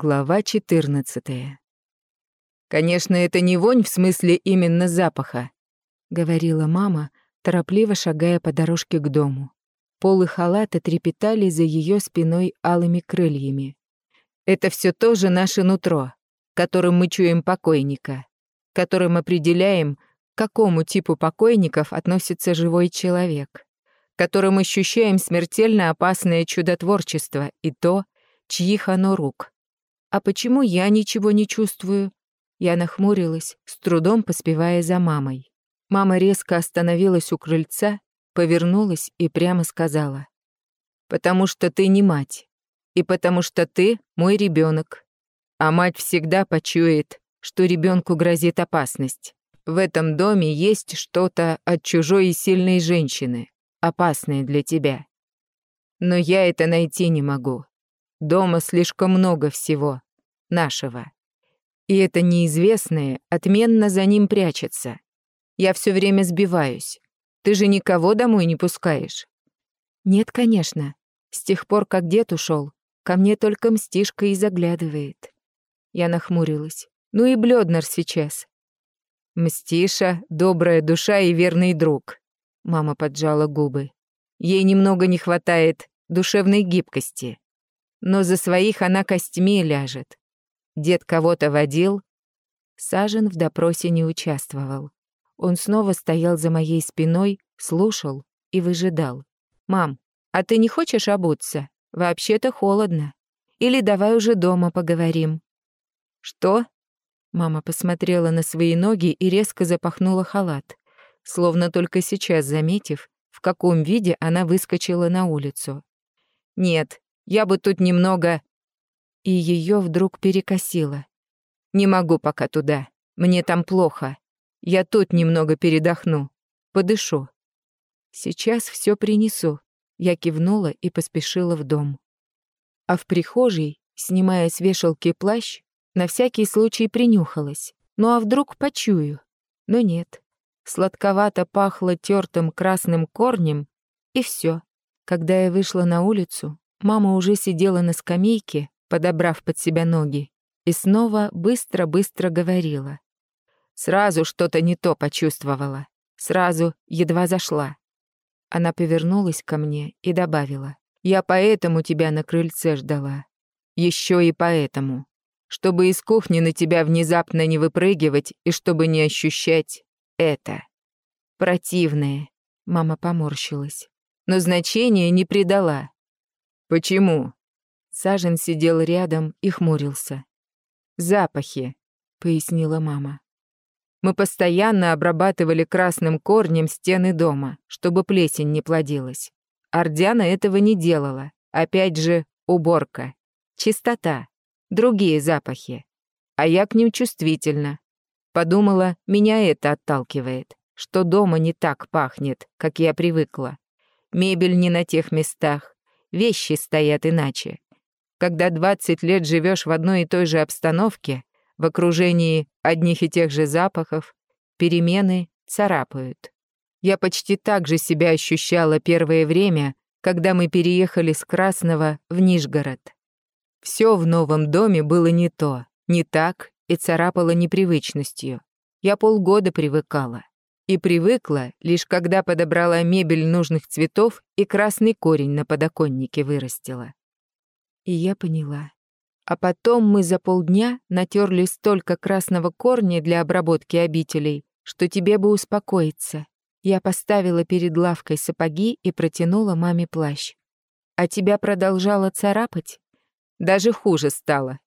Глава 14. «Конечно, это не вонь в смысле именно запаха», — говорила мама, торопливо шагая по дорожке к дому. Полы халата трепетали за ее спиной алыми крыльями. «Это все тоже наше нутро, которым мы чуем покойника, которым определяем, к какому типу покойников относится живой человек, которым ощущаем смертельно опасное чудотворчество и то, чьих оно рук» А почему я ничего не чувствую? Я нахмурилась, с трудом поспевая за мамой. Мама резко остановилась у крыльца, повернулась и прямо сказала. «Потому что ты не мать. И потому что ты мой ребенок. А мать всегда почует, что ребенку грозит опасность. В этом доме есть что-то от чужой и сильной женщины, опасное для тебя. Но я это найти не могу. Дома слишком много всего. Нашего. И это неизвестное отменно за ним прячется. Я все время сбиваюсь. Ты же никого домой не пускаешь? Нет, конечно. С тех пор, как дед ушел, ко мне только мстишка и заглядывает. Я нахмурилась. Ну и Блёднер сейчас. Мстиша, добрая душа и верный друг. Мама поджала губы. Ей немного не хватает душевной гибкости но за своих она костьми ляжет. Дед кого-то водил. Сажен в допросе не участвовал. Он снова стоял за моей спиной, слушал и выжидал. «Мам, а ты не хочешь обуться? Вообще-то холодно. Или давай уже дома поговорим». «Что?» Мама посмотрела на свои ноги и резко запахнула халат, словно только сейчас заметив, в каком виде она выскочила на улицу. «Нет, я бы тут немного...» И ее вдруг перекосило. «Не могу пока туда. Мне там плохо. Я тут немного передохну. Подышу. Сейчас все принесу». Я кивнула и поспешила в дом. А в прихожей, снимая с вешалки плащ, на всякий случай принюхалась. Ну а вдруг почую? Но нет. Сладковато пахло тертым красным корнем, и все. Когда я вышла на улицу, Мама уже сидела на скамейке, подобрав под себя ноги, и снова быстро-быстро говорила. Сразу что-то не то почувствовала. Сразу едва зашла. Она повернулась ко мне и добавила. «Я поэтому тебя на крыльце ждала. Еще и поэтому. Чтобы из кухни на тебя внезапно не выпрыгивать и чтобы не ощущать это. Противное». Мама поморщилась. Но значения не придала. «Почему?» Сажен сидел рядом и хмурился. «Запахи», — пояснила мама. «Мы постоянно обрабатывали красным корнем стены дома, чтобы плесень не плодилась. Ордяна этого не делала. Опять же, уборка. Чистота. Другие запахи. А я к ним чувствительна. Подумала, меня это отталкивает, что дома не так пахнет, как я привыкла. Мебель не на тех местах, вещи стоят иначе. Когда 20 лет живешь в одной и той же обстановке, в окружении одних и тех же запахов, перемены царапают. Я почти так же себя ощущала первое время, когда мы переехали с Красного в Нижгород. Все в новом доме было не то, не так и царапало непривычностью. Я полгода привыкала и привыкла, лишь когда подобрала мебель нужных цветов и красный корень на подоконнике вырастила. И я поняла. А потом мы за полдня натерли столько красного корня для обработки обителей, что тебе бы успокоиться. Я поставила перед лавкой сапоги и протянула маме плащ. А тебя продолжала царапать? Даже хуже стало.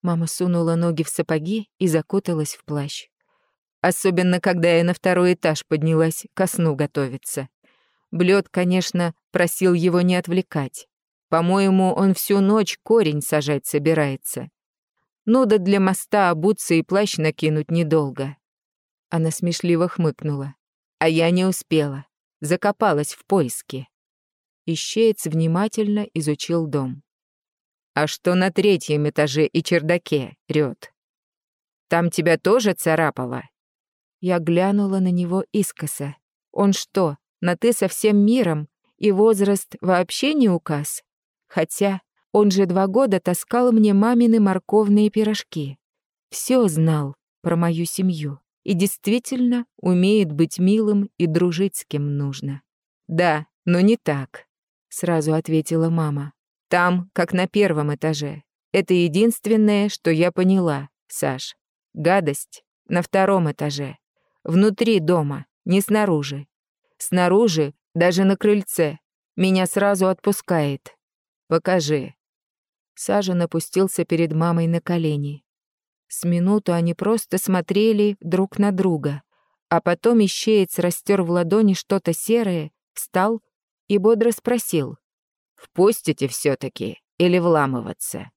Мама сунула ноги в сапоги и закуталась в плащ. Особенно, когда я на второй этаж поднялась ко сну готовиться. Блёд, конечно, просил его не отвлекать. По-моему, он всю ночь корень сажать собирается. Ну да для моста обуться и плащ накинуть недолго. Она смешливо хмыкнула. А я не успела. Закопалась в поиске. Ищеец внимательно изучил дом. «А что на третьем этаже и чердаке, Рёд? Там тебя тоже царапало?» Я глянула на него искоса. Он что, на «ты» со всем миром? И возраст вообще не указ? Хотя, Он же два года таскал мне мамины морковные пирожки. Все знал про мою семью и действительно умеет быть милым и дружить с кем нужно. «Да, но не так», — сразу ответила мама. «Там, как на первом этаже. Это единственное, что я поняла, Саш. Гадость на втором этаже. Внутри дома, не снаружи. Снаружи, даже на крыльце. Меня сразу отпускает. Покажи». Сажен опустился перед мамой на колени. С минуту они просто смотрели друг на друга, а потом ищеец растер в ладони что-то серое, встал и бодро спросил. «Впустите все таки или вламываться?»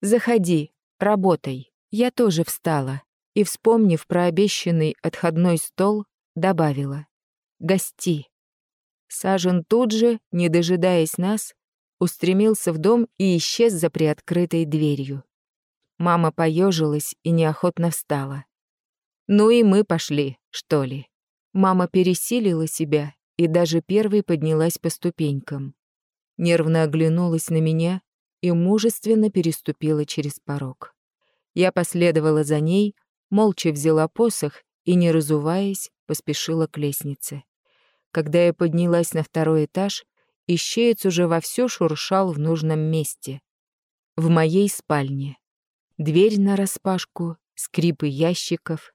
«Заходи, работай». Я тоже встала и, вспомнив про обещанный отходной стол, добавила. «Гости». Сажен тут же, не дожидаясь нас, устремился в дом и исчез за приоткрытой дверью. Мама поежилась и неохотно встала. «Ну и мы пошли, что ли?» Мама пересилила себя и даже первой поднялась по ступенькам. Нервно оглянулась на меня и мужественно переступила через порог. Я последовала за ней, молча взяла посох и, не разуваясь, поспешила к лестнице. Когда я поднялась на второй этаж, ищеец уже вовсю шуршал в нужном месте. В моей спальне. Дверь нараспашку, скрипы ящиков.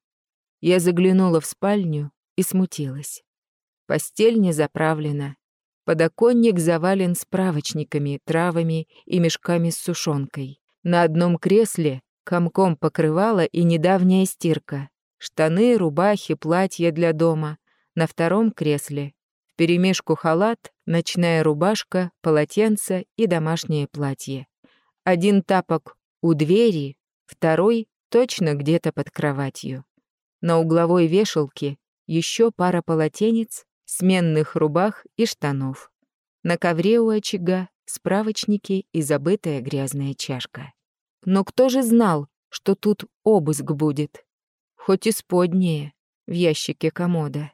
Я заглянула в спальню и смутилась. Постель не заправлена. Подоконник завален справочниками, травами и мешками с сушонкой. На одном кресле комком покрывала и недавняя стирка. Штаны, рубахи, платья для дома. На втором кресле вперемешку халат, ночная рубашка, полотенце и домашнее платье. Один тапок у двери, второй точно где-то под кроватью. На угловой вешалке еще пара полотенец, сменных рубах и штанов. На ковре у очага справочники и забытая грязная чашка. Но кто же знал, что тут обыск будет? Хоть и споднее, в ящике комода.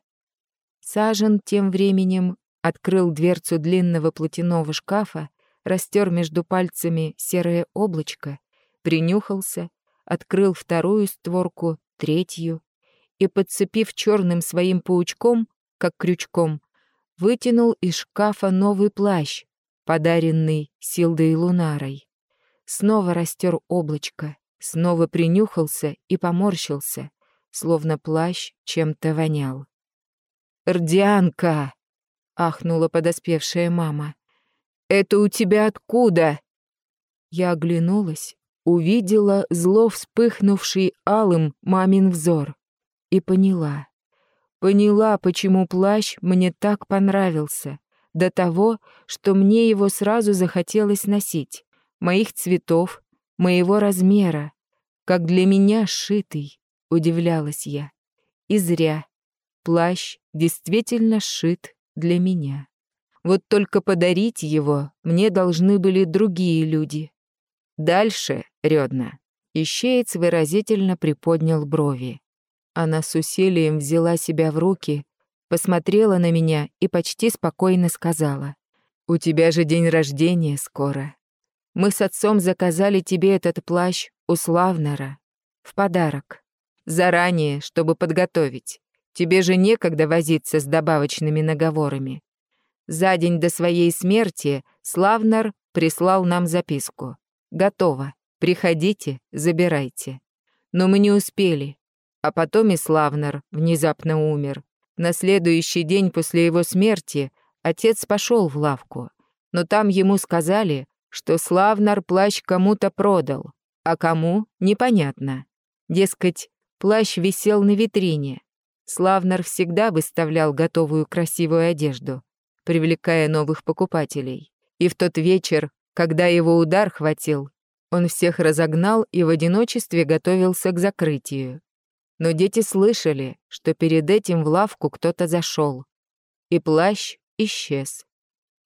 Сажен тем временем открыл дверцу длинного платяного шкафа, растер между пальцами серое облачко принюхался, открыл вторую створку, третью, и, подцепив черным своим паучком, как крючком, вытянул из шкафа новый плащ, подаренный Силдой Лунарой. Снова растер облачко, снова принюхался и поморщился, словно плащ чем-то вонял. «Рдианка!» — ахнула подоспевшая мама. «Это у тебя откуда?» Я оглянулась увидела зло вспыхнувший алым мамин взор и поняла. Поняла, почему плащ мне так понравился, до того, что мне его сразу захотелось носить, моих цветов, моего размера, как для меня сшитый, удивлялась я. И зря. Плащ действительно сшит для меня. Вот только подарить его мне должны были другие люди. Дальше, Рёдна. Ищеец выразительно приподнял брови. Она с усилием взяла себя в руки, посмотрела на меня и почти спокойно сказала. «У тебя же день рождения скоро. Мы с отцом заказали тебе этот плащ у Славнера. В подарок. Заранее, чтобы подготовить. Тебе же некогда возиться с добавочными наговорами. За день до своей смерти Славнер прислал нам записку. Готово. Приходите, забирайте. Но мы не успели. А потом и Славнер внезапно умер. На следующий день после его смерти отец пошел в лавку. Но там ему сказали, что Славнер плащ кому-то продал. А кому — непонятно. Дескать, плащ висел на витрине. Славнер всегда выставлял готовую красивую одежду, привлекая новых покупателей. И в тот вечер когда его удар хватил, он всех разогнал и в одиночестве готовился к закрытию. Но дети слышали, что перед этим в лавку кто-то зашел, и плащ исчез.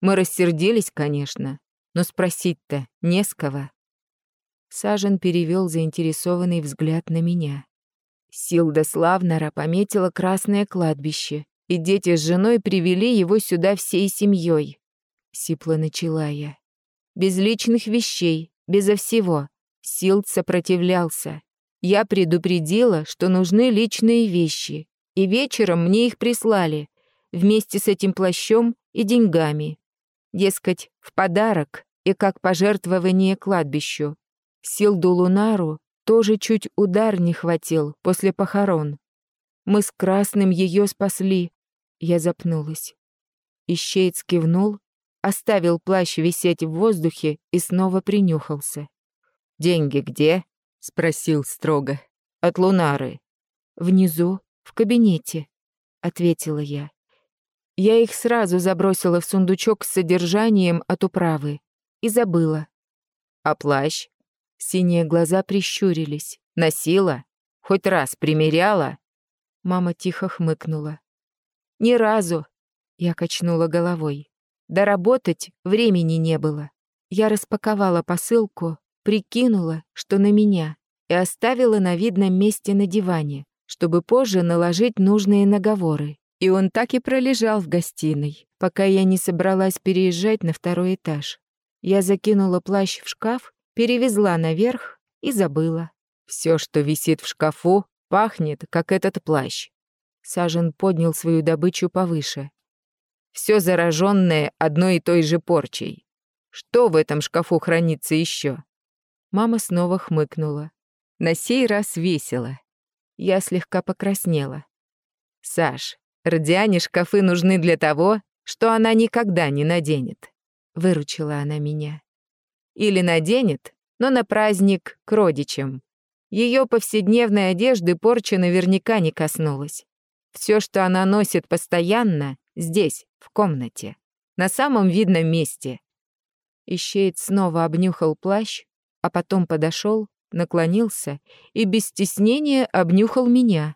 Мы рассердились, конечно, но спросить-то не с кого. Сажен перевел заинтересованный взгляд на меня. Силда Славнера пометила красное кладбище, и дети с женой привели его сюда всей семьей. Сипло начала я. без личных вещей, безо всего. Силд сопротивлялся. Я предупредила, что нужны личные вещи, и вечером мне их прислали, вместе с этим плащом и деньгами. Дескать, в подарок и как пожертвование кладбищу. Силду Лунару тоже чуть удар не хватил после похорон. Мы с Красным ее спасли. Я запнулась. Ищеец кивнул, оставил плащ висеть в воздухе и снова принюхался. «Деньги где?» — спросил строго. «От Лунары». «Внизу, в кабинете», — ответила я. Я их сразу забросила в сундучок с содержанием от управы и забыла. «А плащ?» Синие глаза прищурились. «Носила? Хоть раз примеряла?» Мама тихо хмыкнула. «Ни разу!» Я качнула головой. Доработать времени не было. Я распаковала посылку, прикинула, что на меня, и оставила на видном месте на диване, чтобы позже наложить нужные наговоры. И он так и пролежал в гостиной, пока я не собралась переезжать на второй этаж. Я закинула плащ в шкаф перевезла наверх и забыла. Все, что висит в шкафу, пахнет, как этот плащ. Сажен поднял свою добычу повыше. Все зараженное одной и той же порчей. Что в этом шкафу хранится еще? Мама снова хмыкнула. На сей раз весело. Я слегка покраснела. «Саш, Родиане шкафы нужны для того, что она никогда не наденет», — выручила она меня. Или наденет, но на праздник к родичам. Ее повседневной одежды порча наверняка не коснулась. Все, что она носит постоянно, здесь, в комнате, на самом видном месте. Ищеец снова обнюхал плащ, а потом подошел, наклонился и без стеснения обнюхал меня.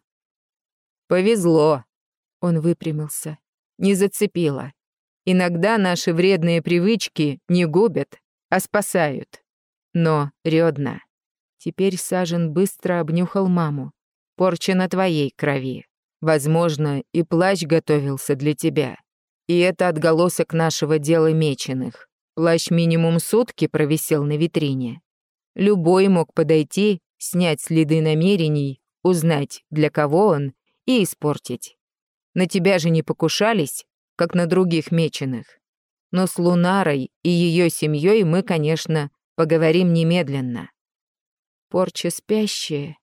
«Повезло», — он выпрямился, — «не зацепило. Иногда наши вредные привычки не губят, а спасают. Но, Рёдна, теперь Сажен быстро обнюхал маму. Порча на твоей крови. Возможно, и плащ готовился для тебя. И это отголосок нашего дела меченых. Плащ минимум сутки провисел на витрине. Любой мог подойти, снять следы намерений, узнать, для кого он, и испортить. На тебя же не покушались, как на других меченых. Но с Лунарой и ее семьей мы, конечно, поговорим немедленно. Порча спящая.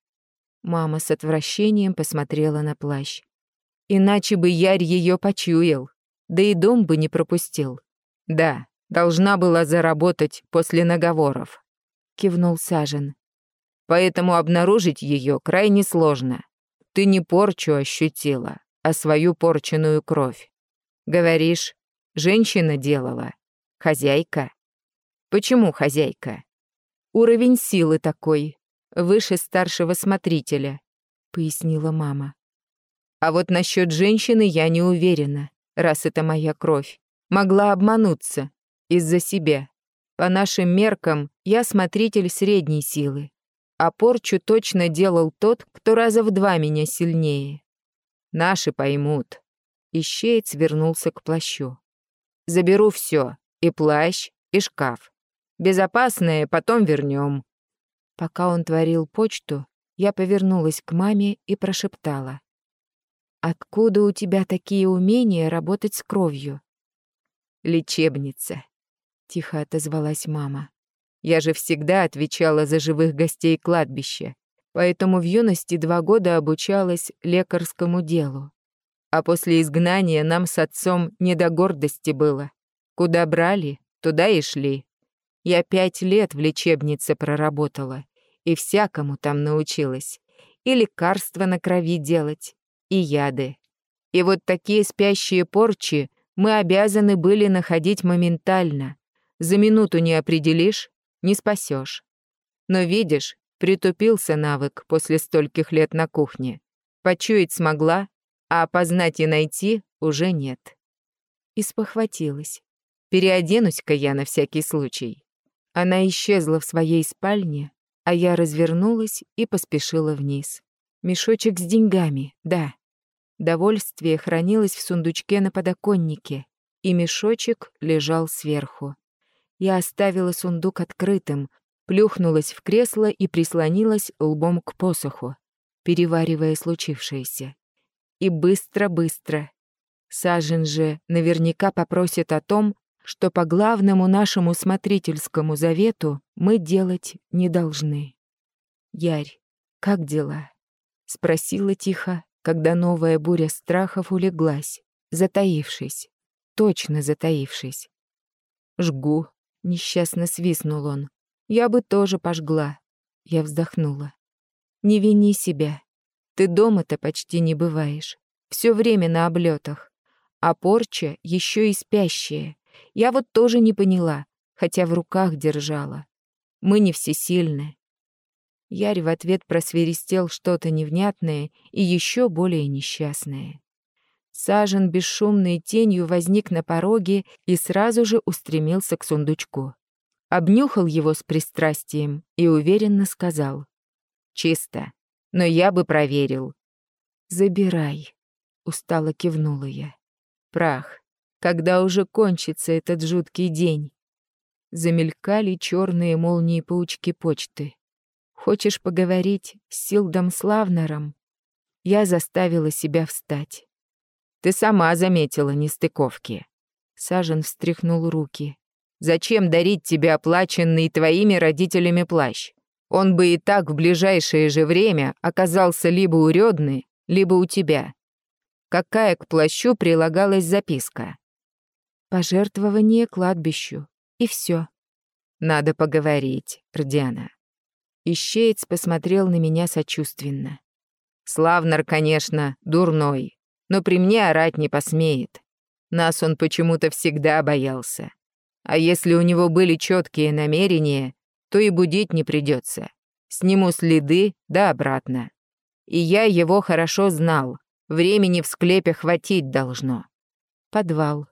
Мама с отвращением посмотрела на плащ. Иначе бы Ярь ее почуял, да и дом бы не пропустил. Да, должна была заработать после наговоров. Кивнул Сажен. Поэтому обнаружить ее крайне сложно. Ты не порчу ощутила, а свою порченную кровь. Говоришь, Женщина делала. Хозяйка. Почему хозяйка? Уровень силы такой. Выше старшего смотрителя, пояснила мама. А вот насчет женщины я не уверена, раз это моя кровь. Могла обмануться. Из-за себя. По нашим меркам, я смотритель средней силы. А порчу точно делал тот, кто раза в два меня сильнее. Наши поймут. Ищеец вернулся к плащу. Заберу все, и плащ, и шкаф. Безопасное потом вернем. Пока он творил почту, я повернулась к маме и прошептала. «Откуда у тебя такие умения работать с кровью?» «Лечебница», — тихо отозвалась мама. «Я же всегда отвечала за живых гостей кладбища, поэтому в юности два года обучалась лекарскому делу. А после изгнания нам с отцом не до гордости было. Куда брали, туда и шли. Я пять лет в лечебнице проработала и всякому там научилась. И лекарства на крови делать, и яды. И вот такие спящие порчи мы обязаны были находить моментально. За минуту не определишь, не спасешь. Но видишь, притупился навык после стольких лет на кухне. Почуять смогла, а опознать и найти уже нет. И спохватилась. Переоденусь-ка я на всякий случай. Она исчезла в своей спальне, а я развернулась и поспешила вниз. Мешочек с деньгами, да. Довольствие хранилось в сундучке на подоконнике, и мешочек лежал сверху. Я оставила сундук открытым, плюхнулась в кресло и прислонилась лбом к посоху, переваривая случившееся. И быстро-быстро. Сажен же наверняка попросит о том, что по главному нашему смотрительскому завету мы делать не должны. «Ярь, как дела?» — спросила тихо, когда новая буря страхов улеглась, затаившись, точно затаившись. «Жгу», — несчастно свистнул он. «Я бы тоже пожгла». Я вздохнула. «Не вини себя. Ты дома-то почти не бываешь. Все время на облетах. А порча еще и спящая. Я вот тоже не поняла, хотя в руках держала. Мы не всесильны. Ярь в ответ просверистел что-то невнятное и еще более несчастное. Сажен бесшумной тенью возник на пороге и сразу же устремился к сундучку. Обнюхал его с пристрастием и уверенно сказал. «Чисто, но я бы проверил». «Забирай», — устало кивнула я. «Прах, когда уже кончится этот жуткий день?» Замелькали черные молнии паучки почты. «Хочешь поговорить с Силдом Славнером?» Я заставила себя встать. Ты сама заметила нестыковки. Сажен встряхнул руки. Зачем дарить тебе оплаченный твоими родителями плащ? Он бы и так в ближайшее же время оказался либо у Рёдны, либо у тебя. Какая к плащу прилагалась записка? Пожертвование кладбищу. И все. Надо поговорить, Рдиана. Ищеец посмотрел на меня сочувственно. Славнер, конечно, дурной, но при мне орать не посмеет. Нас он почему-то всегда боялся. А если у него были четкие намерения, то и будить не придется. Сниму следы, да обратно. И я его хорошо знал. Времени в склепе хватить должно. Подвал.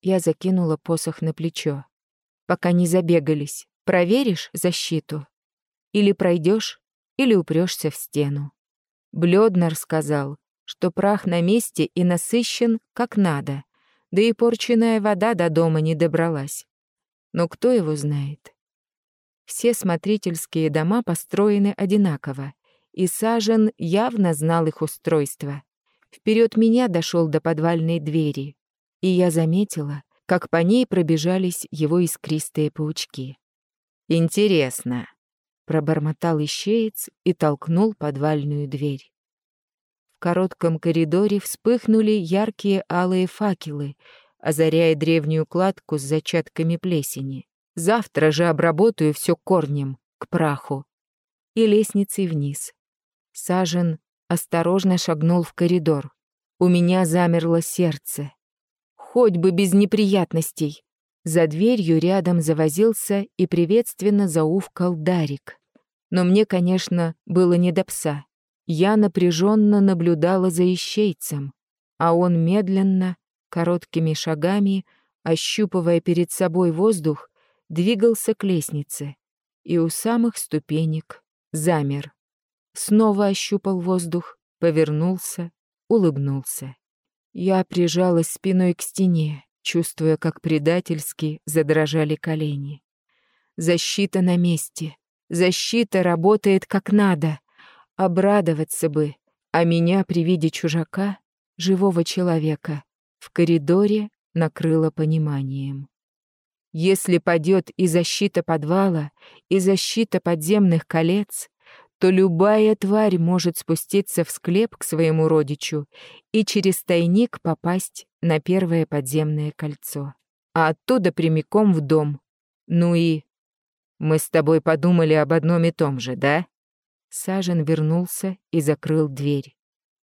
Я закинула посох на плечо. Пока не забегались. Проверишь защиту? Или пройдешь, или упрешься в стену. Блёднер сказал, что прах на месте и насыщен как надо, да и порченная вода до дома не добралась. Но кто его знает? Все смотрительские дома построены одинаково, и Сажен явно знал их устройство. Вперед меня дошел до подвальной двери, и я заметила, как по ней пробежались его искристые паучки. «Интересно», — пробормотал ищеец и толкнул подвальную дверь коротком коридоре вспыхнули яркие алые факелы, озаряя древнюю кладку с зачатками плесени. Завтра же обработаю все корнем, к праху. И лестницей вниз. Сажен осторожно шагнул в коридор. У меня замерло сердце. Хоть бы без неприятностей. За дверью рядом завозился и приветственно зауфкал Дарик. Но мне, конечно, было не до пса. Я напряженно наблюдала за ищейцем, а он медленно, короткими шагами, ощупывая перед собой воздух, двигался к лестнице и у самых ступенек замер. Снова ощупал воздух, повернулся, улыбнулся. Я прижалась спиной к стене, чувствуя, как предательски задрожали колени. Защита на месте. Защита работает как надо. Обрадоваться бы, а меня при виде чужака, живого человека, в коридоре накрыло пониманием. Если падет и защита подвала, и защита подземных колец, то любая тварь может спуститься в склеп к своему родичу и через тайник попасть на первое подземное кольцо, а оттуда прямиком в дом. Ну и... Мы с тобой подумали об одном и том же, да? Сажен вернулся и закрыл дверь.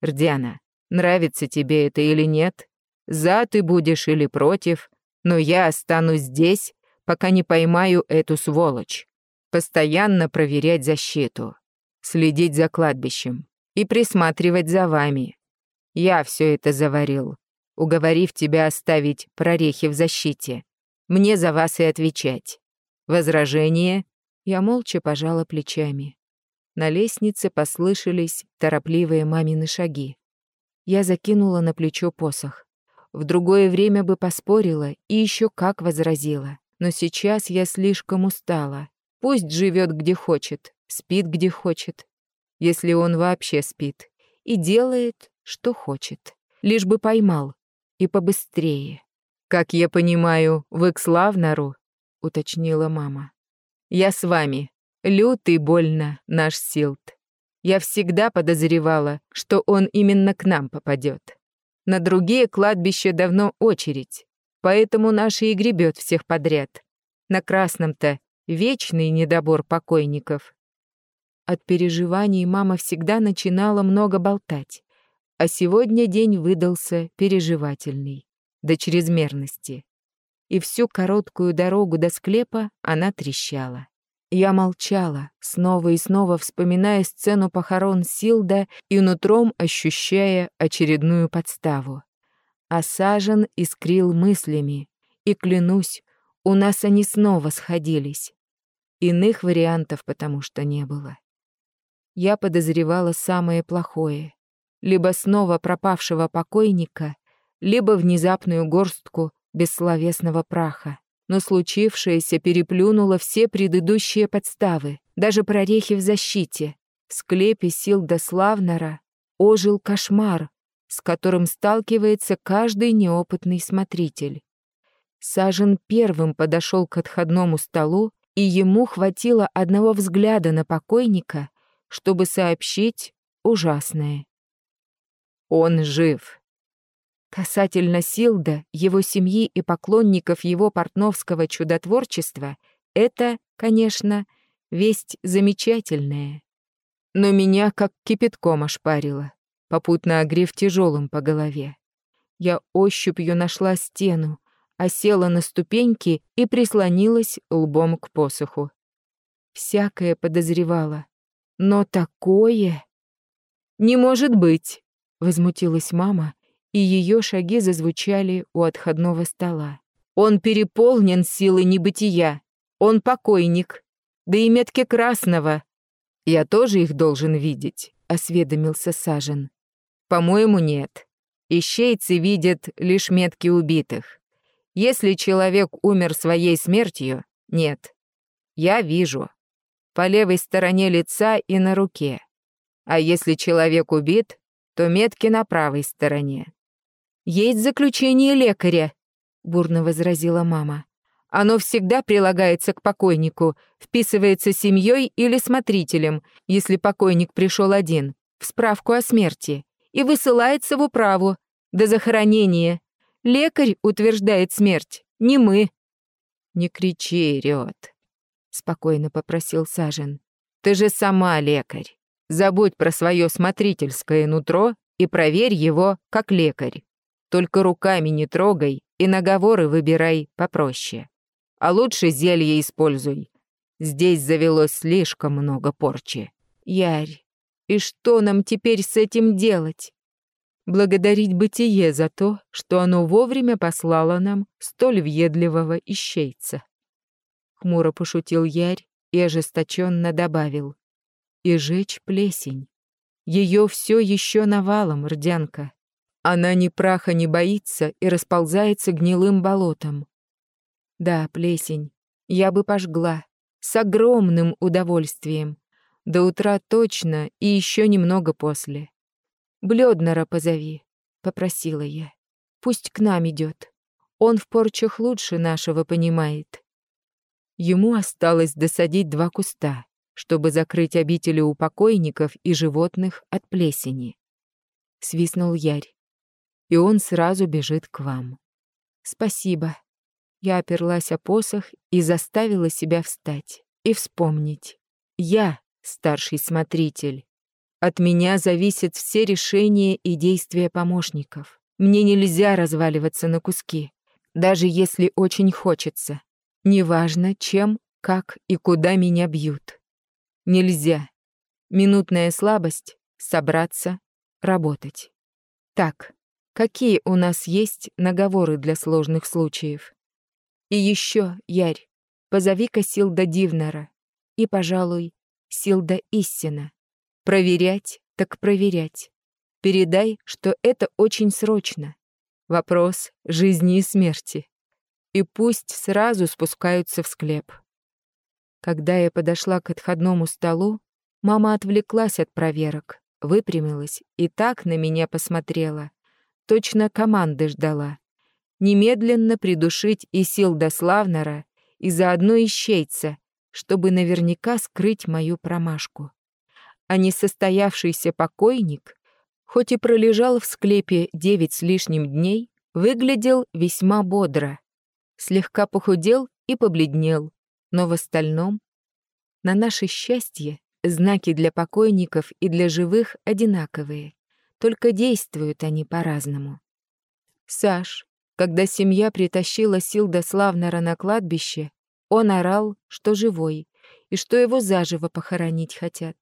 «Рдяна, нравится тебе это или нет? За ты будешь или против, но я останусь здесь, пока не поймаю эту сволочь. Постоянно проверять защиту, следить за кладбищем и присматривать за вами. Я все это заварил, уговорив тебя оставить прорехи в защите. Мне за вас и отвечать. Возражение?» Я молча пожала плечами. На лестнице послышались торопливые мамины шаги. Я закинула на плечо посох. В другое время бы поспорила и еще как возразила. Но сейчас я слишком устала. Пусть живет где хочет, спит где хочет, если он вообще спит, и делает, что хочет, лишь бы поймал, и побыстрее. «Как я понимаю, вы к Славнару?» — уточнила мама. «Я с вами. Лютый больно наш Силт. Я всегда подозревала, что он именно к нам попадет. На другие кладбища давно очередь, поэтому наши и гребет всех подряд. На красном-то вечный недобор покойников. От переживаний мама всегда начинала много болтать, а сегодня день выдался переживательный, до чрезмерности. И всю короткую дорогу до склепа она трещала. Я молчала, снова и снова вспоминая сцену похорон Силда и нутром ощущая очередную подставу. А Сажен искрил мыслями, и, клянусь, у нас они снова сходились. Иных вариантов потому что не было. Я подозревала самое плохое. Либо снова пропавшего покойника, либо внезапную горстку бессловесного праха. Но случившееся переплюнуло все предыдущие подставы, даже прорехи в защите. В склепе сил до Славнера ожил кошмар, с которым сталкивается каждый неопытный смотритель. Сажен первым подошел к отходному столу и ему хватило одного взгляда на покойника, чтобы сообщить ужасное. Он жив. Касательно Силда, его семьи и поклонников его портновского чудотворчества, это, конечно, весть замечательная. Но меня как кипятком ошпарило, попутно огрев тяжелым по голове. Я ощупью нашла стену, осела на ступеньки и прислонилась лбом к посоху. Всякое подозревала. Но такое... «Не может быть!» — возмутилась мама, и ее шаги зазвучали у отходного стола. «Он переполнен силой небытия. Он покойник. Да и метки красного. Я тоже их должен видеть», — осведомился Сажен. «По-моему, нет. Ищейцы видят лишь метки убитых. Если человек умер своей смертью, нет. Я вижу. По левой стороне лица и на руке. А если человек убит, то метки на правой стороне. «Есть заключение лекаря», — бурно возразила мама. «Оно всегда прилагается к покойнику, вписывается семьей или смотрителем, если покойник пришел один, в справку о смерти, и высылается в управу до захоронения, Лекарь утверждает смерть, не мы». «Не кричи, Рёд», — спокойно попросил Сажен. «Ты же сама лекарь. Забудь про свое смотрительское нутро и проверь его как лекарь. Только руками не трогай и наговоры выбирай попроще. А лучше зелье используй. Здесь завелось слишком много порчи. Ярь, и что нам теперь с этим делать? благодарить бытие за то, что оно вовремя послало нам столь въедливого ищейца. Хмуро пошутил Ярь и ожесточенно добавил. И жечь плесень. Ее все еще навалом, рдянка. Она ни праха не боится и расползается гнилым болотом. Да, плесень, я бы пожгла. С огромным удовольствием. До утра точно и еще немного после. Блёднера позови», — попросила я. «Пусть к нам идет. Он в порчах лучше нашего понимает». Ему осталось досадить два куста, чтобы закрыть обители у покойников и животных от плесени. Свистнул Ярь. И он сразу бежит к вам. «Спасибо». Я оперлась о посох и заставила себя встать и вспомнить. Я старший смотритель. От меня зависят все решения и действия помощников. Мне нельзя разваливаться на куски, даже если очень хочется. Неважно, чем, как и куда меня бьют. Нельзя. Минутная слабость — собраться, работать. Так, какие у нас есть наговоры для сложных случаев? И еще, Ярь, позови-ка Силда Дивнера и, пожалуй, Силда Истина. Проверять, так проверять. Передай, что это очень срочно. Вопрос жизни и смерти. и пусть сразу спускаются в склеп. Когда я подошла к отходному столу, мама отвлеклась от проверок, выпрямилась и так на меня посмотрела. Точно команды ждала. Немедленно придушить и сил до Славнера, и заодно ищейца, чтобы наверняка скрыть мою промашку. А несостоявшийся покойник, хоть и пролежал в склепе девять с лишним дней, выглядел весьма бодро. Слегка похудел и побледнел, но в остальном, на наше счастье, знаки для покойников и для живых одинаковые, только действуют они по-разному. Саш, когда семья притащила Силда Славнера на кладбище, он орал, что живой, и что его заживо похоронить хотят.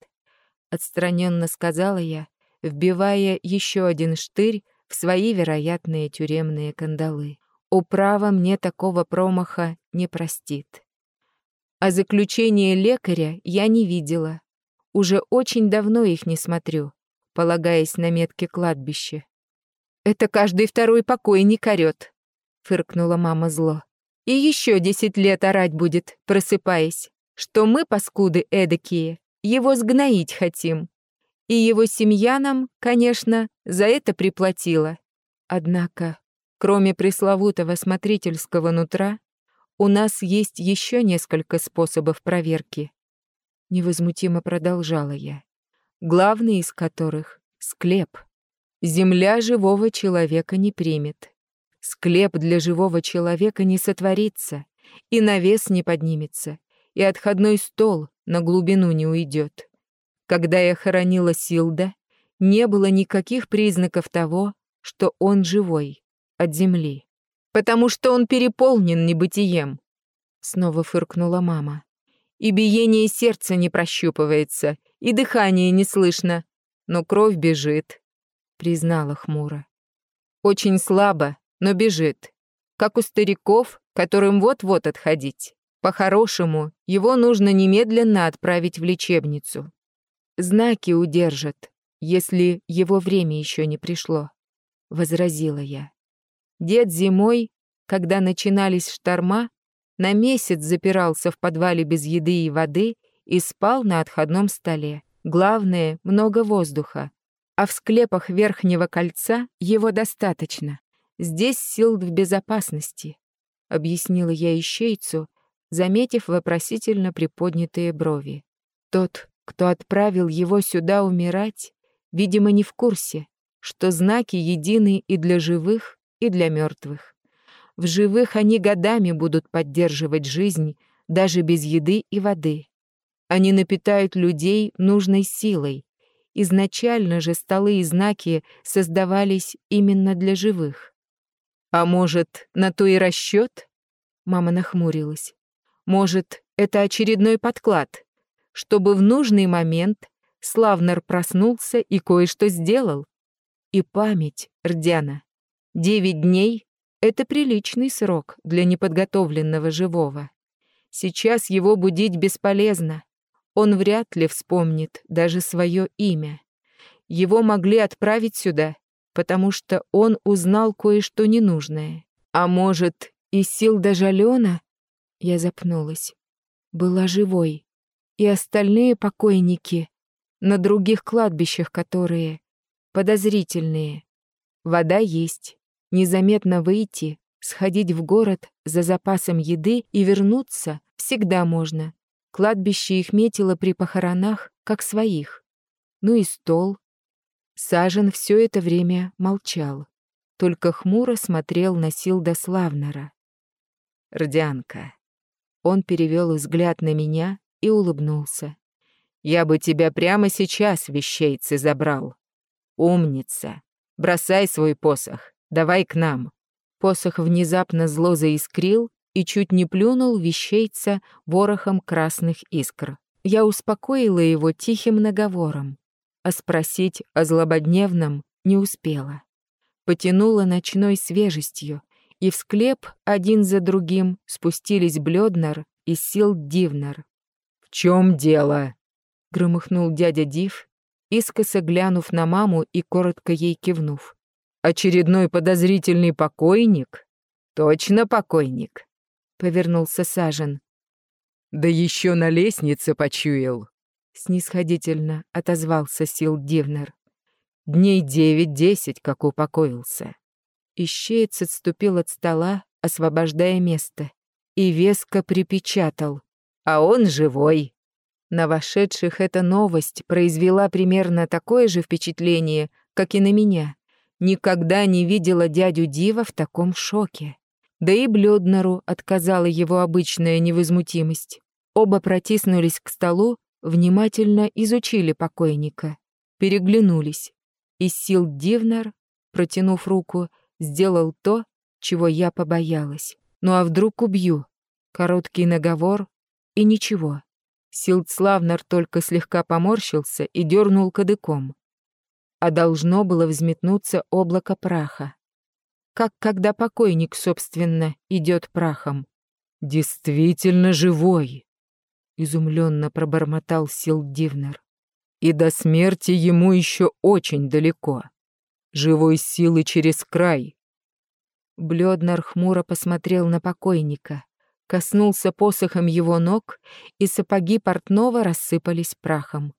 Отстраненно сказала я, вбивая еще один штырь в свои вероятные тюремные кандалы. Управа мне такого промаха не простит. А заключение лекаря я не видела. Уже очень давно их не смотрю, полагаясь на метки кладбища. «Это каждый второй покойник орёт», — фыркнула мама зло. «И еще десять лет орать будет, просыпаясь, что мы, паскуды эдакие, его сгноить хотим. И его семья нам, конечно, за это приплатила. Однако, кроме пресловутого смотрительского нутра, у нас есть еще несколько способов проверки. Невозмутимо продолжала я. Главный из которых — склеп. Земля живого человека не примет. Склеп для живого человека не сотворится, и навес не поднимется, и отходной стол на глубину не уйдет. Когда я хоронила Силда, не было никаких признаков того, что он живой, от земли потому что он переполнен небытием. Снова фыркнула мама. И биение сердца не прощупывается, и дыхание не слышно, но кровь бежит, признала хмуро. Очень слабо, но бежит, как у стариков, которым вот-вот отходить. По-хорошему, его нужно немедленно отправить в лечебницу. Знаки удержат, если его время еще не пришло, возразила я. Дед зимой, когда начинались шторма, на месяц запирался в подвале без еды и воды и спал на отходном столе. Главное — много воздуха. А в склепах Верхнего кольца его достаточно. Здесь сил в безопасности, — объяснила я ищейцу, заметив вопросительно приподнятые брови. Тот, кто отправил его сюда умирать, видимо, не в курсе, что знаки едины и для живых, и для мертвых. В живых они годами будут поддерживать жизнь даже без еды и воды. Они напитают людей нужной силой. Изначально же столы и знаки создавались именно для живых. А может, на то и расчет? Мама нахмурилась. Может, это очередной подклад, чтобы в нужный момент Славнер проснулся и кое-что сделал. И память, Рдяна, Девять дней — это приличный срок для неподготовленного живого. Сейчас его будить бесполезно. Он вряд ли вспомнит даже свое имя. Его могли отправить сюда, потому что он узнал кое-что ненужное. А может, и сил даже Алена? Я запнулась. Была живой. И остальные покойники на других кладбищах, которые подозрительные. Вода есть, Незаметно выйти, сходить в город за запасом еды и вернуться всегда можно. Кладбище их метило при похоронах, как своих. Ну и стол. Сажен все это время молчал. Только хмуро смотрел на Силда Славнера. «Рдянка». Он перевел взгляд на меня и улыбнулся. «Я бы тебя прямо сейчас, вещейцы, забрал. Умница. Бросай свой посох. Давай к нам». Посох внезапно зло заискрил и чуть не плюнул вещейца ворохом красных искр. Я успокоила его тихим наговором, а спросить о злободневном не успела. Потянула ночной свежестью, и в склеп один за другим спустились Блёднер и Сил Дивнер. «В чем дело?» — громыхнул дядя Див, искоса глянув на маму и коротко ей кивнув. Очередной подозрительный покойник? «Точно покойник?» — повернулся Сажен. «Да еще на лестнице почуял», — снисходительно отозвался Сил Дивнер. «Дней девять-десять, как упокоился». Ищеец отступил от стола, освобождая место, и веско припечатал. «А он живой!» На вошедших эта новость произвела примерно такое же впечатление, как и на меня. Никогда не видела дядю Дива в таком шоке. Да и Блёднеру отказала его обычная невозмутимость. Оба протиснулись к столу, внимательно изучили покойника, переглянулись. И сил Дивнер, протянув руку, сделал то, чего я побоялась. Ну а вдруг убью? Короткий наговор и ничего. Силдславнер только слегка поморщился и дернул кадыком. А должно было взметнуться облако праха. Как когда покойник, собственно, идет прахом. «Действительно живой!» — изумленно пробормотал Силдивнер. «И до смерти ему еще очень далеко. Живой силы через край, Блёднер хмуро посмотрел на покойника, коснулся посохом его ног, и сапоги портного рассыпались прахом.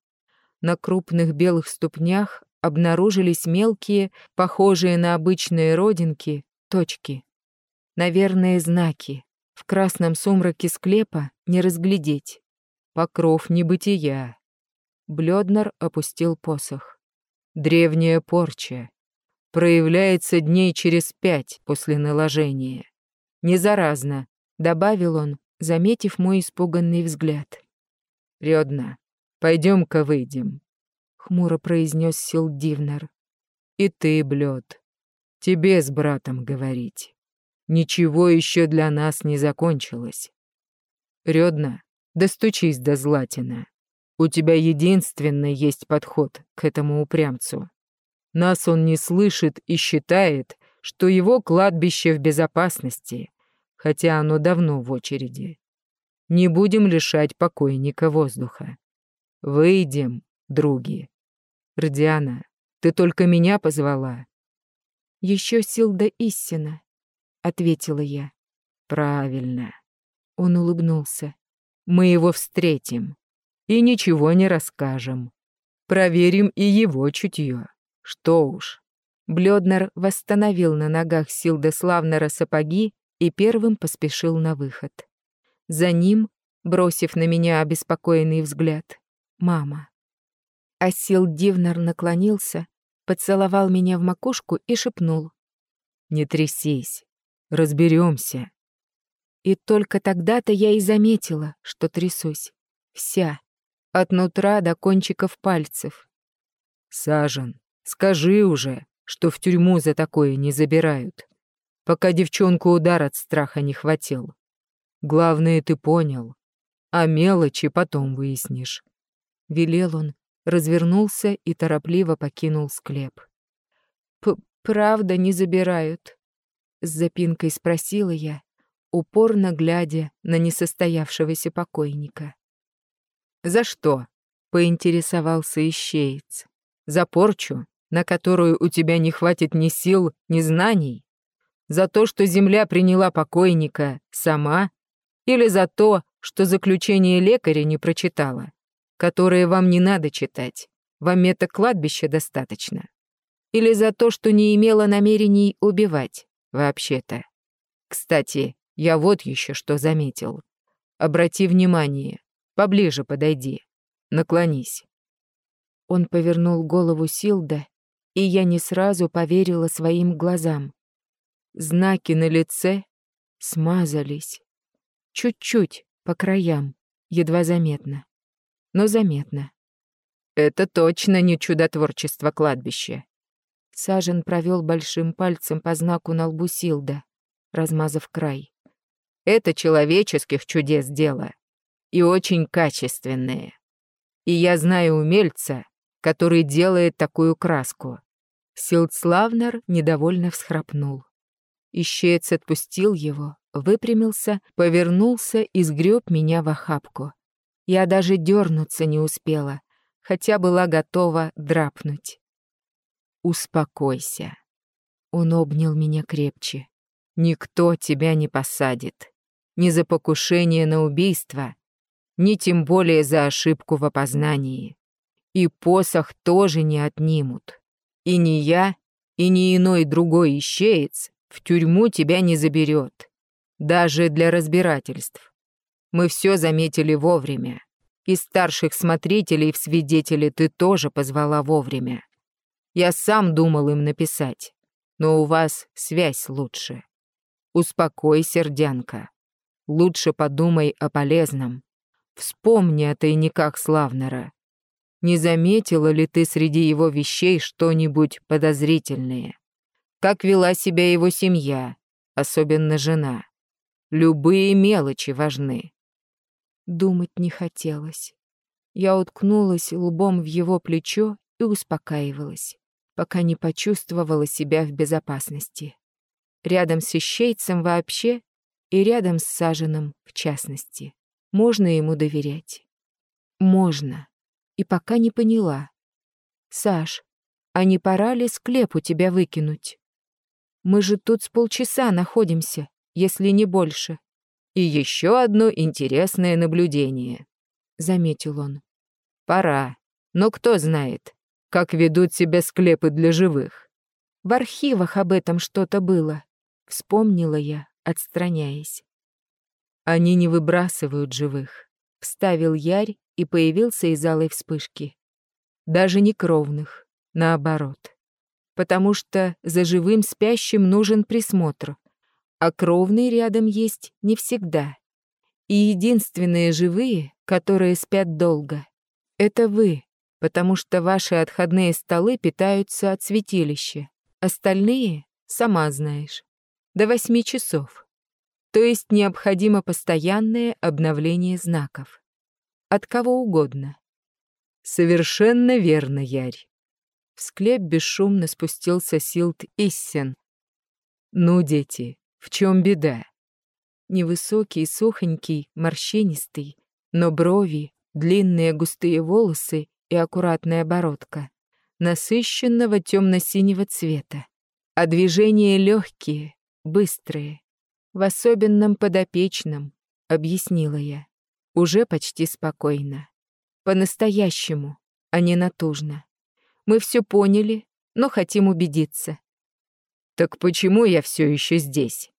На крупных белых ступнях обнаружились мелкие, похожие на обычные родинки, точки. Наверное, знаки. В красном сумраке склепа не разглядеть. Покров небытия. Блёднер опустил посох. Древняя порча проявляется дней через пять после наложения. Не заразно, добавил он, заметив мой испуганный взгляд. Рёдна, пойдем-ка выйдем, хмуро произнес Силдивнер. И ты, Блёд, тебе с братом говорить. Ничего еще для нас не закончилось. Рёдна, достучись до Златина. У тебя единственный есть подход к этому упрямцу. Нас он не слышит и считает, что его кладбище в безопасности, хотя оно давно в очереди. Не будем лишать покойника воздуха. Выйдем, други. Родиана, ты только меня позвала. Еще сил до истина, ответила я. Правильно. Он улыбнулся. Мы его встретим и ничего не расскажем. Проверим и его чутье. Что уж. Блёднер восстановил на ногах Силда Славнера сапоги и первым поспешил на выход. За ним, бросив на меня обеспокоенный взгляд, мама. А Сил Дивнер наклонился, поцеловал меня в макушку и шепнул. «Не трясись, разберемся. И только тогда-то я и заметила, что трясусь. Вся, от нутра до кончиков пальцев. «Сажен, Скажи уже, что в тюрьму за такое не забирают, пока девчонку удар от страха не хватил. Главное, ты понял, а мелочи потом выяснишь. Велел он, развернулся и торопливо покинул склеп. «Правда не забирают?» С запинкой спросила я, упорно глядя на несостоявшегося покойника. «За что?» — поинтересовался ищеец. «За порчу на которую у тебя не хватит ни сил, ни знаний? За то, что земля приняла покойника сама? Или за то, что заключение лекаря не прочитала, которое вам не надо читать? Вам это кладбище достаточно? Или за то, что не имела намерений убивать, вообще-то? Кстати, я вот еще что заметил. Обрати внимание, поближе подойди, наклонись. Он повернул голову Силда и я не сразу поверила своим глазам. Знаки на лице смазались. Чуть-чуть, по краям, едва заметно. Но заметно. Это точно не чудотворчество кладбища. Сажен провел большим пальцем по знаку на лбу Силда, размазав край. Это человеческих чудес дело. И очень качественное. И я знаю умельца, который делает такую краску. Силдславнер недовольно всхрапнул. Ищеец отпустил его, выпрямился, повернулся и сгреб меня в охапку. Я даже дернуться не успела, хотя была готова драпнуть. «Успокойся». Он обнял меня крепче. Никто тебя не посадит. Ни за покушение на убийство, ни тем более за ошибку в опознании. И посох тоже не отнимут. И ни я, и ни иной другой ищеец в тюрьму тебя не заберет. Даже для разбирательств. Мы все заметили вовремя. И старших смотрителей в свидетели ты тоже позвала вовремя. Я сам думал им написать, но у вас связь лучше. Успокой, сердянка. Лучше подумай о полезном. Вспомни о тайниках Славнера. Не заметила ли ты среди его вещей что-нибудь подозрительное? Как вела себя его семья, особенно жена? Любые мелочи важны. Думать не хотелось. Я уткнулась лбом в его плечо и успокаивалась, пока не почувствовала себя в безопасности. Рядом с ищейцем вообще и рядом с Саженым в частности. Можно ему доверять? Можно. И пока не поняла. Саш, а не пора ли склеп у тебя выкинуть? Мы же тут с полчаса находимся, если не больше. «И еще одно интересное наблюдение», — заметил он. «Пора. Но кто знает, как ведут себя склепы для живых?» «В архивах об этом что-то было», — вспомнила я, отстраняясь. «Они не выбрасывают живых», — вставил Ярь и появился из алой вспышки. «Даже не кровных, наоборот. Потому что за живым спящим нужен присмотр, а кровные рядом есть не всегда. И единственные живые, которые спят долго, это вы, потому что ваши отходные столы питаются от святилища. Остальные, сама знаешь, до восьми часов. То есть необходимо постоянное обновление знаков. От кого угодно. Совершенно верно, Ярь. В склеп бесшумно спустился Силт Иссен. Ну, дети, в чем беда? Невысокий, сухонький, морщинистый, но брови, длинные густые волосы и аккуратная бородка, насыщенного темно-синего цвета, а движения легкие, быстрые, в особенном подопечном, объяснила я, уже почти спокойно. По-настоящему, а не натужно. Мы все поняли, но хотим убедиться. «Так почему я все еще здесь?»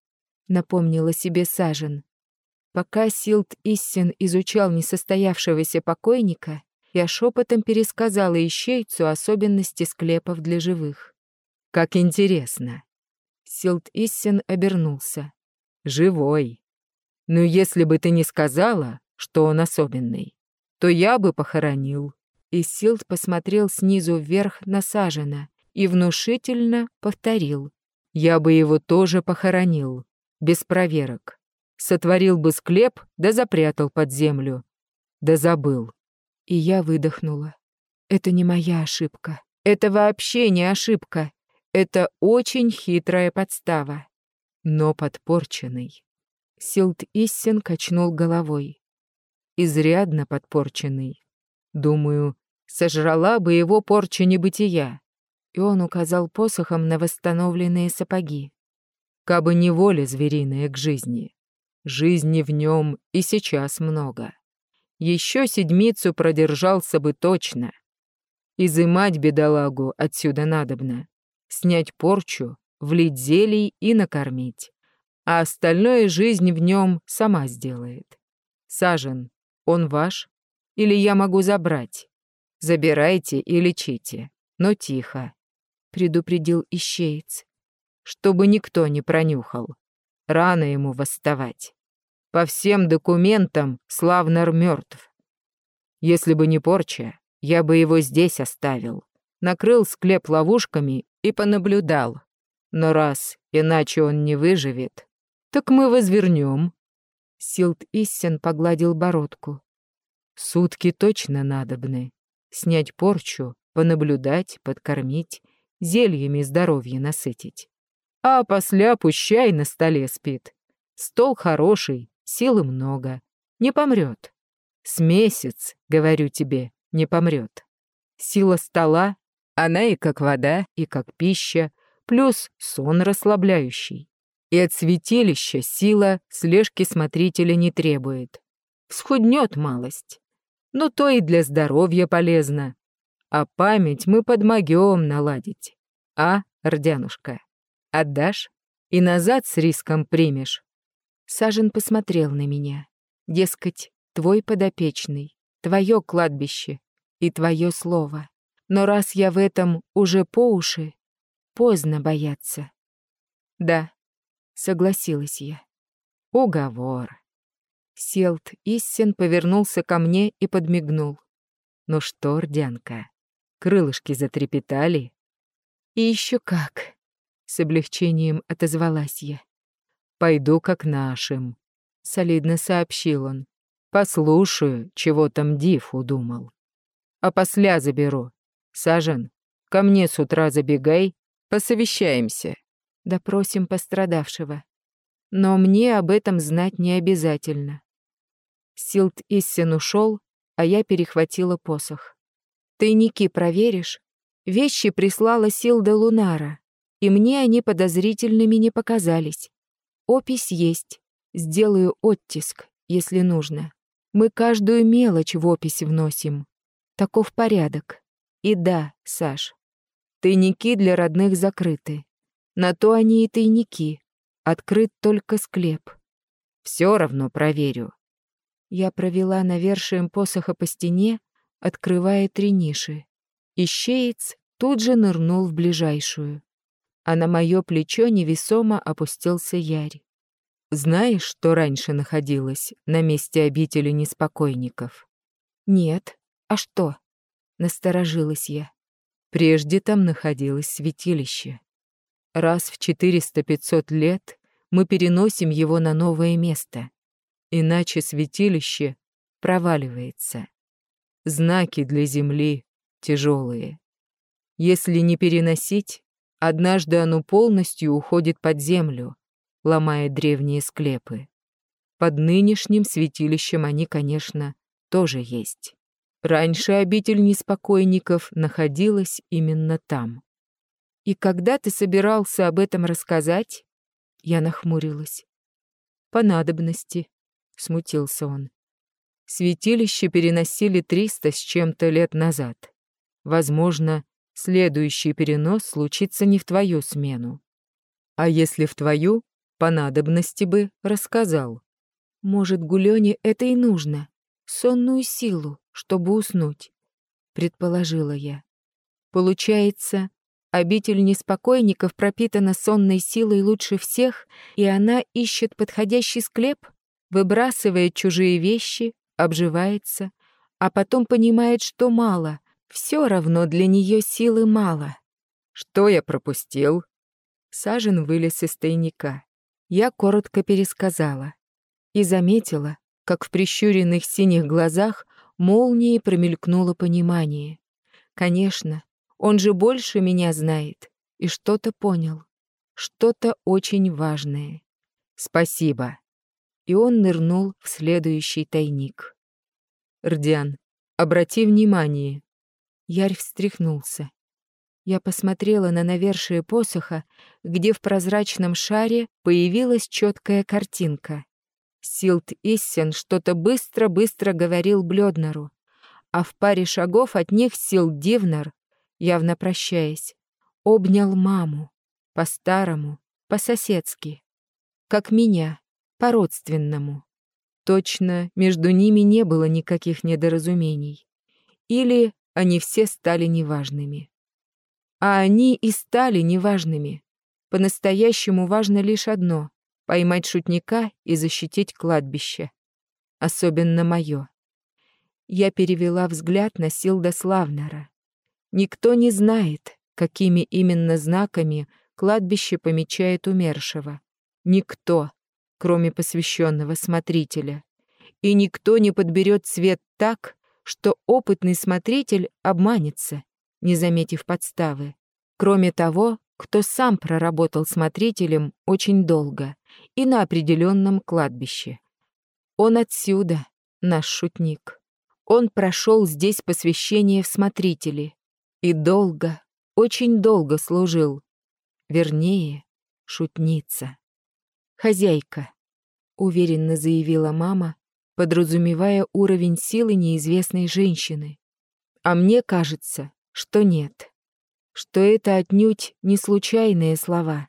Напомнила себе Сажен. Пока Силт Иссин изучал несостоявшегося покойника, я шепотом пересказала ищейцу особенности склепов для живых. «Как интересно!» Силт Иссин обернулся. «Живой. Но если бы ты не сказала, что он особенный, то я бы похоронил». И Силт посмотрел снизу вверх на Сажена и внушительно повторил. «Я бы его тоже похоронил без проверок. Сотворил бы склеп, да запрятал под землю. Да забыл. И я выдохнула. Это не моя ошибка. Это вообще не ошибка. Это очень хитрая подстава. Но подпорченный. Силт Иссен качнул головой. Изрядно подпорченный. Думаю, сожрала бы его порча небытия. И он указал посохом на восстановленные сапоги кабы не воля звериная к жизни. Жизни в нем и сейчас много. Еще седмицу продержался бы точно. Изымать бедолагу отсюда надобно. Снять порчу, влить зелий и накормить. А остальное жизнь в нем сама сделает. Сажен, он ваш? Или я могу забрать? Забирайте и лечите, но тихо, предупредил ищеец чтобы никто не пронюхал. Рано ему восставать. По всем документам Славнер мертв. Если бы не порча, я бы его здесь оставил. Накрыл склеп ловушками и понаблюдал. Но раз иначе он не выживет, так мы возвернем. Силт Иссен погладил бородку. Сутки точно надобны. Снять порчу, понаблюдать, подкормить, зельями здоровье насытить а после пущай на столе спит. Стол хороший, силы много, не помрет. С месяц, говорю тебе, не помрет. Сила стола, она и как вода, и как пища, плюс сон расслабляющий. И от святилища сила слежки смотрителя не требует. Всхуднет малость. Но то и для здоровья полезно. А память мы подмогем наладить. А, Родянушка, отдашь? И назад с риском примешь. Сажен посмотрел на меня. Дескать, твой подопечный, твое кладбище и твое слово. Но раз я в этом уже по уши, поздно бояться. Да, согласилась я. Уговор. Селт Иссен повернулся ко мне и подмигнул. Ну что, Рдянка, крылышки затрепетали? И еще как. С облегчением отозвалась я. «Пойду как нашим», — солидно сообщил он. «Послушаю, чего там Див удумал. А после заберу. Сажен, ко мне с утра забегай, посовещаемся». Допросим пострадавшего. Но мне об этом знать не обязательно. Силт Иссен ушел, а я перехватила посох. «Тайники проверишь?» Вещи прислала Силда Лунара и мне они подозрительными не показались. Опись есть. Сделаю оттиск, если нужно. Мы каждую мелочь в опись вносим. Таков порядок. И да, Саш, тайники для родных закрыты. На то они и тайники. Открыт только склеп. Все равно проверю. Я провела навершием посоха по стене, открывая три ниши. Ищеец тут же нырнул в ближайшую а на мое плечо невесомо опустился Ярь. «Знаешь, что раньше находилось на месте обители неспокойников?» «Нет. А что?» — насторожилась я. Прежде там находилось святилище. Раз в 400-500 лет мы переносим его на новое место, иначе святилище проваливается. Знаки для Земли тяжелые. Если не переносить, Однажды оно полностью уходит под землю, ломая древние склепы. Под нынешним святилищем они, конечно, тоже есть. Раньше обитель неспокойников находилась именно там. «И когда ты собирался об этом рассказать?» Я нахмурилась. «По надобности», — смутился он. Святилище переносили триста с чем-то лет назад. Возможно, Следующий перенос случится не в твою смену. А если в твою, по надобности бы рассказал. Может, Гулёне это и нужно, сонную силу, чтобы уснуть, предположила я. Получается, обитель неспокойников пропитана сонной силой лучше всех, и она ищет подходящий склеп, выбрасывает чужие вещи, обживается, а потом понимает, что мало, все равно для нее силы мало. Что я пропустил? Сажен вылез из тайника. Я коротко пересказала. И заметила, как в прищуренных синих глазах молнией промелькнуло понимание. Конечно, он же больше меня знает и что-то понял. Что-то очень важное. Спасибо. И он нырнул в следующий тайник. Рдиан, обрати внимание, Ярь встряхнулся. Я посмотрела на навершие посоха, где в прозрачном шаре появилась четкая картинка. Силт Иссен что-то быстро-быстро говорил Блёднеру, а в паре шагов от них Силт Дивнер, явно прощаясь, обнял маму, по-старому, по-соседски, как меня, по-родственному. Точно между ними не было никаких недоразумений. Или они все стали неважными. А они и стали неважными. По-настоящему важно лишь одно — поймать шутника и защитить кладбище. Особенно мое. Я перевела взгляд на Силда Славнера. Никто не знает, какими именно знаками кладбище помечает умершего. Никто, кроме посвященного смотрителя. И никто не подберет цвет так, что опытный смотритель обманется, не заметив подставы. Кроме того, кто сам проработал смотрителем очень долго и на определенном кладбище. Он отсюда, наш шутник. Он прошел здесь посвящение в смотрители и долго, очень долго служил. Вернее, шутница. хозяйка», — уверенно заявила мама, подразумевая уровень силы неизвестной женщины. А мне кажется, что нет. Что это отнюдь не случайные слова.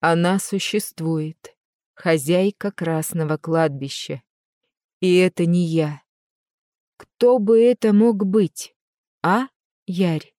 Она существует. Хозяйка Красного кладбища. И это не я. Кто бы это мог быть? А, Ярь?